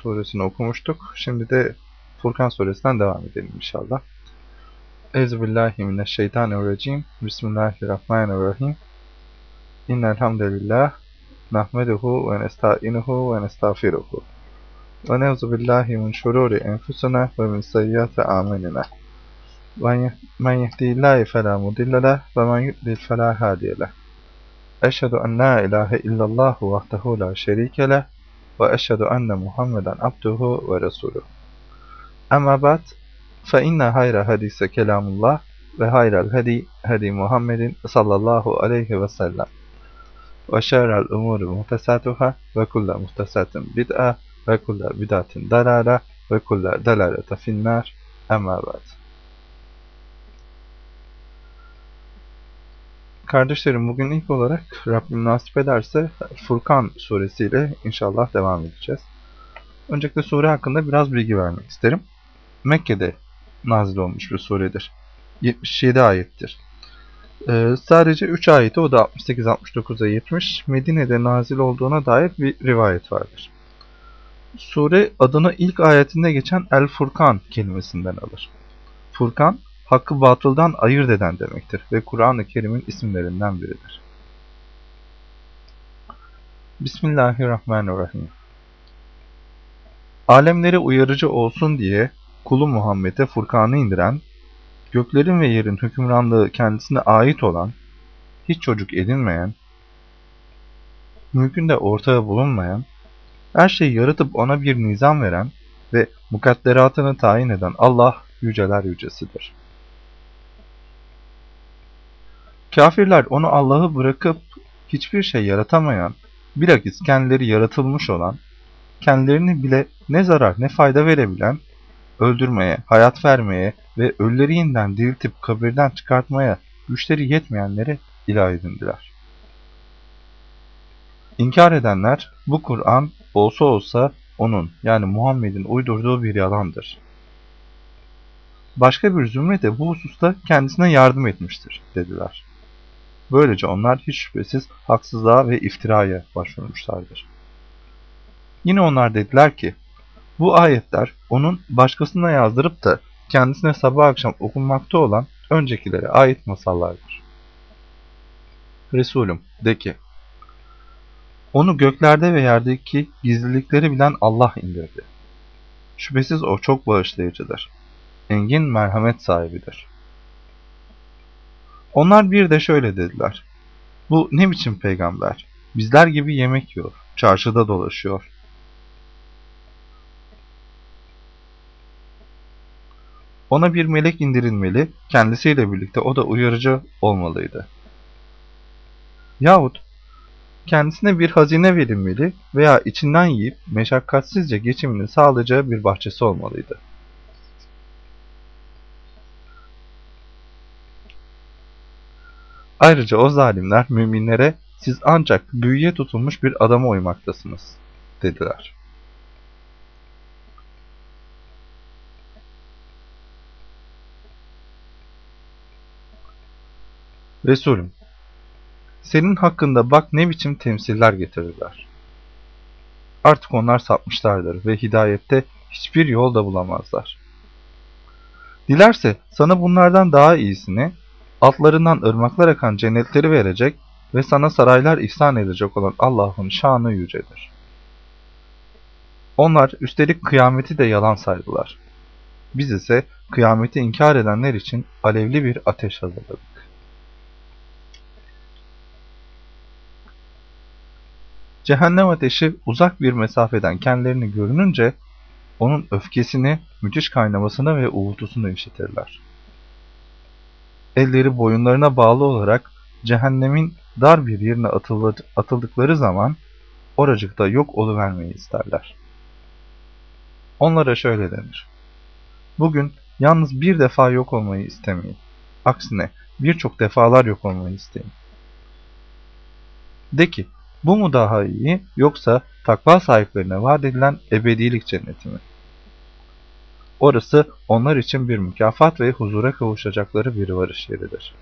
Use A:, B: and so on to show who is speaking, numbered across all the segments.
A: suresini okumuştuk. Şimdi de Furkan suresinden devam edelim inşallah. Euzubillahimineşşeytanirracim. Bismillahirrahmanirrahim. İnnel hamdelellah nahmeduhu ve nestainuhu ve nestağfiruhu. Ve neuzu billahi min şururi enfusina ve min seyyiati amelina. Men yehdihillahu fela mudille leh ve men yudlil fela hadiye leh. Eşhedü en la ilahe illallah vahdehu la şerike ve eşhedü enne Muhammeden abduhu ve resuluhu. Ama ba'd fe inne hayra hadise kelamullah ve hayral hadi hadi Muhammedin sallallahu aleyhi ve sellem. Ve şerrel umuri muhtesatuhâ ve kulle muhtesatin bid'a ve kulle bid'atin dalâle ve kulle dalâlete finnâr. Ama ba'd. Kardeşlerim bugün ilk olarak Rabbim nasip ederse Furkan suresiyle inşallah devam edeceğiz. Öncelikle sure hakkında biraz bilgi vermek isterim. Mekke'de nazil olmuş bir suredir. 77 ayettir. Ee, sadece 3 ayeti o da 68-69'a 70 Medine'de nazil olduğuna dair bir rivayet vardır. Sure adını ilk ayetinde geçen El Furkan kelimesinden alır. Furkan hakkı batıldan ayırt eden demektir ve Kur'an-ı Kerim'in isimlerinden biridir. Bismillahirrahmanirrahim. Alemlere uyarıcı olsun diye kulu Muhammed'e Furkan'ı indiren, göklerin ve yerin hükümranlığı kendisine ait olan, hiç çocuk edinmeyen, mülkünde ortağı bulunmayan, her şeyi yaratıp ona bir nizam veren ve mukadderatını tayin eden Allah yüceler yücesidir. Kafirler onu Allah'ı bırakıp hiçbir şey yaratamayan, bilakis kendileri yaratılmış olan, kendilerini bile ne zarar ne fayda verebilen, öldürmeye, hayat vermeye ve ölüleri yeniden diriltip kabirden çıkartmaya güçleri yetmeyenleri ilah edindiler. İnkar edenler bu Kur'an olsa olsa onun yani Muhammed'in uydurduğu bir yalandır. Başka bir zümre de bu hususta kendisine yardım etmiştir dediler. Böylece onlar hiç şüphesiz haksızlığa ve iftiraya başvurmuşlardır. Yine onlar dediler ki, bu ayetler onun başkasına yazdırıp da kendisine sabah akşam okunmakta olan öncekilere ait masallardır. Resulüm de ki, onu göklerde ve yerdeki gizlilikleri bilen Allah indirdi. Şüphesiz o çok bağışlayıcıdır. Engin merhamet sahibidir. Onlar bir de şöyle dediler. Bu ne biçim peygamber? Bizler gibi yemek yiyor, çarşıda dolaşıyor. Ona bir melek indirilmeli, kendisiyle birlikte o da uyarıcı olmalıydı. Yahut kendisine bir hazine verilmeli veya içinden yiyip meşakkatsizce geçimini sağlayacağı bir bahçesi olmalıydı. Ayrıca o zalimler müminlere siz ancak büyüye tutulmuş bir adama uymaktasınız dediler. Resulüm, senin hakkında bak ne biçim temsiller getirdiler. Artık onlar sapmışlardır ve hidayette hiçbir yol da bulamazlar. Dilerse sana bunlardan daha iyisini, altlarından ırmaklar akan cennetleri verecek ve sana saraylar ihsan edecek olan Allah'ın şanı yücedir. Onlar üstelik kıyameti de yalan saydılar. Biz ise kıyameti inkar edenler için alevli bir ateş hazırladık. Cehennem ateşi uzak bir mesafeden kendilerini görününce onun öfkesini, müthiş kaynamasını ve uğultusunu işitirler. Elleri boyunlarına bağlı olarak cehennemin dar bir yerine atıldıkları zaman oracıkta yok oluvermeyi isterler. Onlara şöyle denir. Bugün yalnız bir defa yok olmayı istemeyin. Aksine birçok defalar yok olmayı isteyin. De ki, bu mu daha iyi yoksa takva sahiplerine vaat edilen ebedilik cenneti mi? Orası onlar için bir mükafat ve huzura kavuşacakları bir varış yeridir.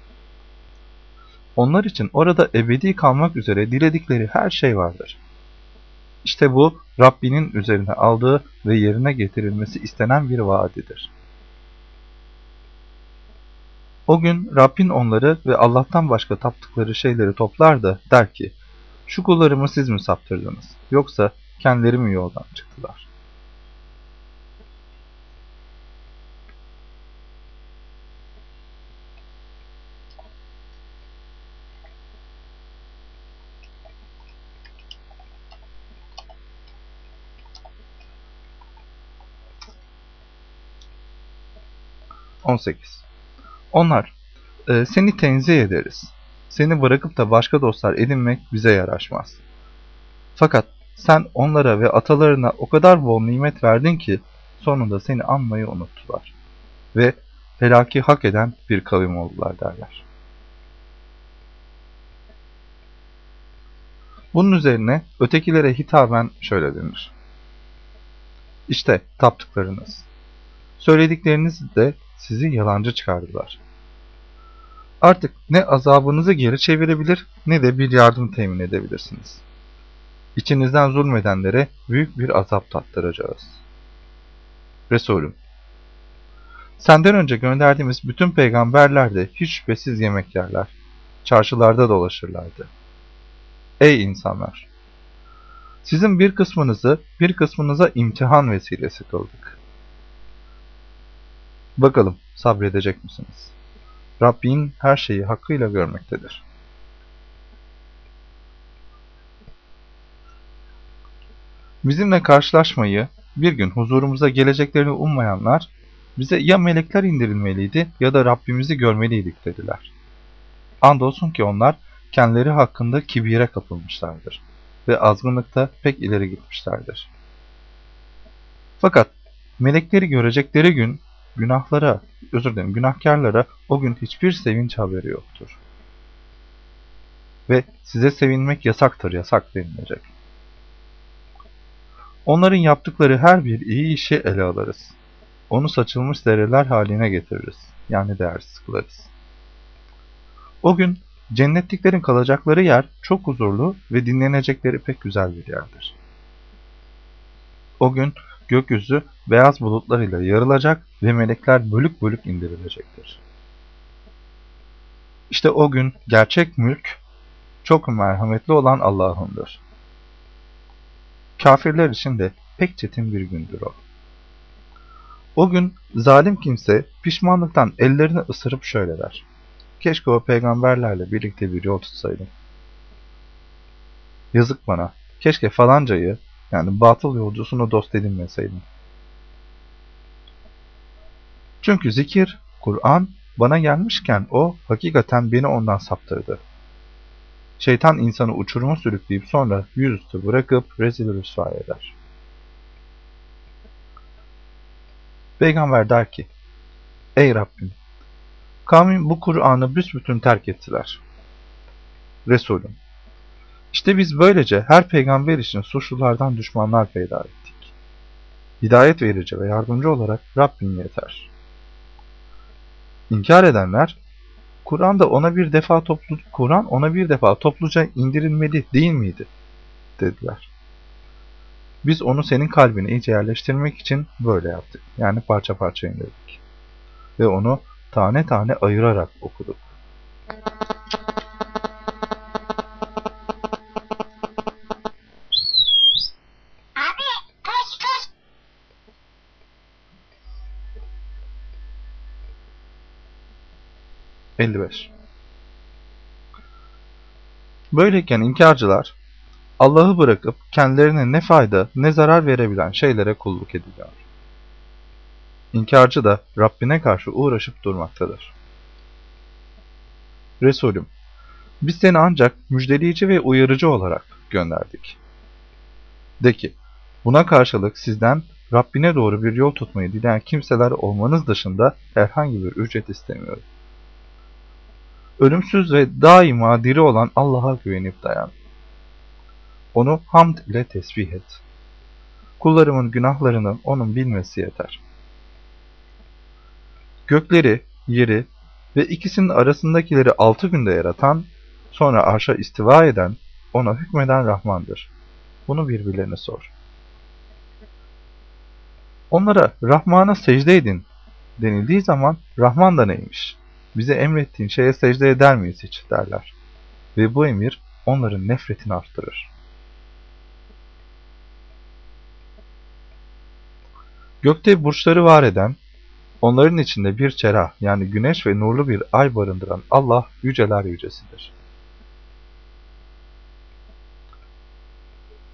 A: Onlar için orada ebedi kalmak üzere diledikleri her şey vardır. İşte bu Rabbinin üzerine aldığı ve yerine getirilmesi istenen bir vaadidir. O gün Rabbin onları ve Allah'tan başka taptıkları şeyleri toplar da der ki, şu kullarımı siz mi saptırdınız, yoksa kendileri mi yoldan çıktılar? 18. Onlar, e, seni tenzih ederiz. Seni bırakıp da başka dostlar edinmek bize yaraşmaz. Fakat sen onlara ve atalarına o kadar bol nimet verdin ki sonunda seni anmayı unuttular. Ve helaki hak eden bir kavim oldular derler. Bunun üzerine ötekilere hitaben şöyle denir. İşte taptıklarınız. Söyledikleriniz de sizi yalancı çıkardılar. Artık ne azabınızı geri çevirebilir ne de bir yardım temin edebilirsiniz. İçinizden zulmedenlere büyük bir azap tattıracağız. Resulüm Senden önce gönderdiğimiz bütün peygamberler de hiç şüphesiz yemek yerler. Çarşılarda dolaşırlardı. Ey insanlar! Sizin bir kısmınızı bir kısmınıza imtihan vesilesi kıldık. Bakalım sabredecek misiniz? Rabbin her şeyi hakkıyla görmektedir. Bizimle karşılaşmayı, bir gün huzurumuza geleceklerini ummayanlar, bize ya melekler indirilmeliydi ya da Rabbimizi görmeliydik dediler. Andolsun ki onlar kendileri hakkında kibire kapılmışlardır ve azgınlıkta pek ileri gitmişlerdir. Fakat melekleri görecekleri gün Günahlara, özür dilerim, günahkarlara o gün hiçbir sevinç haberi yoktur. Ve size sevinmek yasaktır, yasak denilecek. Onların yaptıkları her bir iyi işi ele alırız. Onu saçılmış zerreler haline getiririz. Yani değersiz kılarız. O gün cennetliklerin kalacakları yer çok huzurlu ve dinlenecekleri pek güzel bir yerdir. O gün gökyüzü beyaz bulutlar ile yarılacak ve melekler bölük bölük indirilecektir. İşte o gün gerçek mülk çok merhametli olan Allah'ındır. Kafirler için de pek çetin bir gündür o. O gün zalim kimse pişmanlıktan ellerini ısırıp şöyle der. Keşke o peygamberlerle birlikte bir yol tutsaydım. Yazık bana. Keşke falancayı yani batıl yolcusunu dost edinmeseydim. Çünkü zikir, Kur'an bana gelmişken o hakikaten beni ondan saptırdı. Şeytan insanı uçuruma sürükleyip sonra yüzüstü bırakıp rezil rüsva eder. Peygamber der ki, Ey Rabbim! Kavmin bu Kur'an'ı büsbütün terk ettiler. Resulüm! İşte biz böylece her peygamber için suçlulardan düşmanlar peyda ettik. Hidayet verici ve yardımcı olarak Rabbin yeter. İnkar edenler, Kur'an'da ona bir defa toplu Kur'an ona bir defa topluca indirilmeli değil miydi? dediler. Biz onu senin kalbine iyice yerleştirmek için böyle yaptık. Yani parça parça indirdik. Ve onu tane tane ayırarak okuduk. 55 Böyleyken inkarcılar Allah'ı bırakıp kendilerine ne fayda ne zarar verebilen şeylere kulluk ediyor. İnkarcı da Rabbine karşı uğraşıp durmaktadır. Resulüm, biz seni ancak müjdeleyici ve uyarıcı olarak gönderdik. De ki, buna karşılık sizden Rabbine doğru bir yol tutmayı dileyen kimseler olmanız dışında herhangi bir ücret istemiyorum. Ölümsüz ve daima diri olan Allah'a güvenip dayan. Onu hamd ile tesbih et. Kullarımın günahlarını onun bilmesi yeter. Gökleri, yeri ve ikisinin arasındakileri altı günde yaratan, sonra arşa istiva eden, ona hükmeden Rahmandır. bunu birbirlerine sor. Onlara Rahman'a secde edin denildiği zaman Rahman da neymiş? Bize emrettiğin şeye secde eder miyiz hiç derler. Ve bu emir onların nefretini arttırır. Gökte burçları var eden, onların içinde bir çerah yani güneş ve nurlu bir ay barındıran Allah yüceler yücesidir.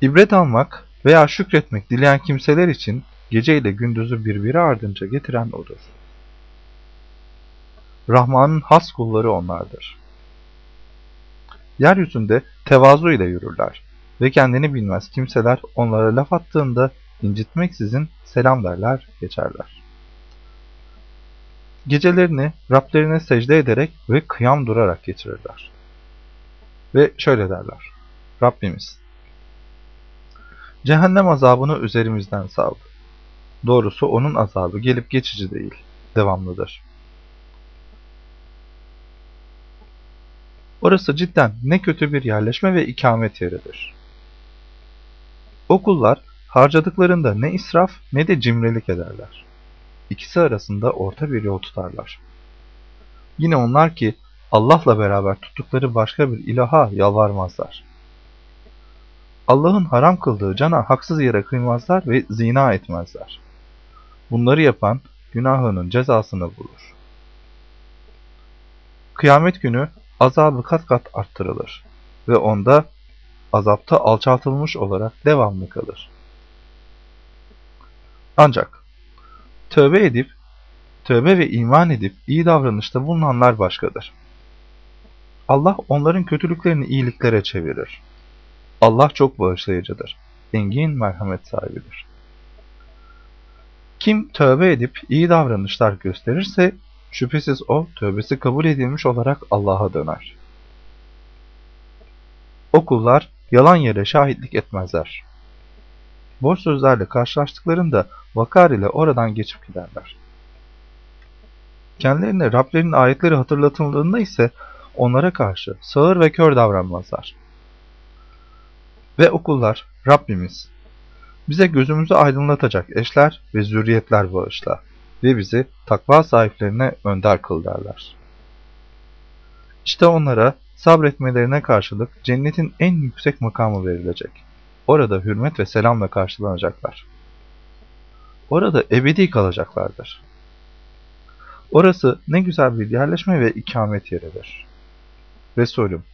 A: İbret almak veya şükretmek dileyen kimseler için gece ile gündüzü birbiri ardınca getiren O'dur. Rahman'ın has kulları onlardır. Yeryüzünde tevazu ile yürürler ve kendini bilmez kimseler onlara laf attığında incitmeksizin selam derler, geçerler. Gecelerini Rablerine secde ederek ve kıyam durarak geçirirler. Ve şöyle derler. Rabbimiz, cehennem azabını üzerimizden saldı. Doğrusu onun azabı gelip geçici değil, devamlıdır. Orası cidden ne kötü bir yerleşme ve ikamet yeridir. Okullar harcadıklarında ne israf ne de cimrilik ederler. İkisi arasında orta bir yol tutarlar. Yine onlar ki Allah'la beraber tuttukları başka bir ilaha yalvarmazlar. Allah'ın haram kıldığı cana haksız yere kıymazlar ve zina etmezler. Bunları yapan günahının cezasını bulur. Kıyamet günü azabı kat kat arttırılır ve onda azapta alçaltılmış olarak devamlı kalır. Ancak tövbe edip, tövbe ve iman edip iyi davranışta bulunanlar başkadır. Allah onların kötülüklerini iyiliklere çevirir. Allah çok bağışlayıcıdır. Engin merhamet sahibidir. Kim tövbe edip iyi davranışlar gösterirse şüphesiz o tövbesi kabul edilmiş olarak Allah'a döner. O kullar yalan yere şahitlik etmezler. Boş sözlerle karşılaştıklarında vakar ile oradan geçip giderler. Kendilerine Rablerinin ayetleri hatırlatıldığında ise onlara karşı sağır ve kör davranmazlar. Ve okullar Rabbimiz bize gözümüzü aydınlatacak eşler ve zürriyetler bağışla ve bizi takva sahiplerine önder kıl derler. İşte onlara sabretmelerine karşılık cennetin en yüksek makamı verilecek. Orada hürmet ve selamla karşılanacaklar. Orada ebedi kalacaklardır. Orası ne güzel bir yerleşme ve ikamet yeridir. Resulüm,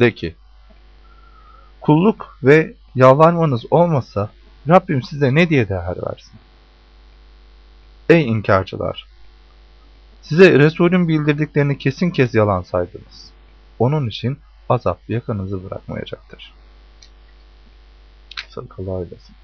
A: de ki, kulluk ve yalvarmanız olmasa Rabbim size ne diye değer versin? Ey inkarcılar! Size Resulün bildirdiklerini kesin kez yalan saydınız. Onun için azap yakınızı bırakmayacaktır. Ve sellem.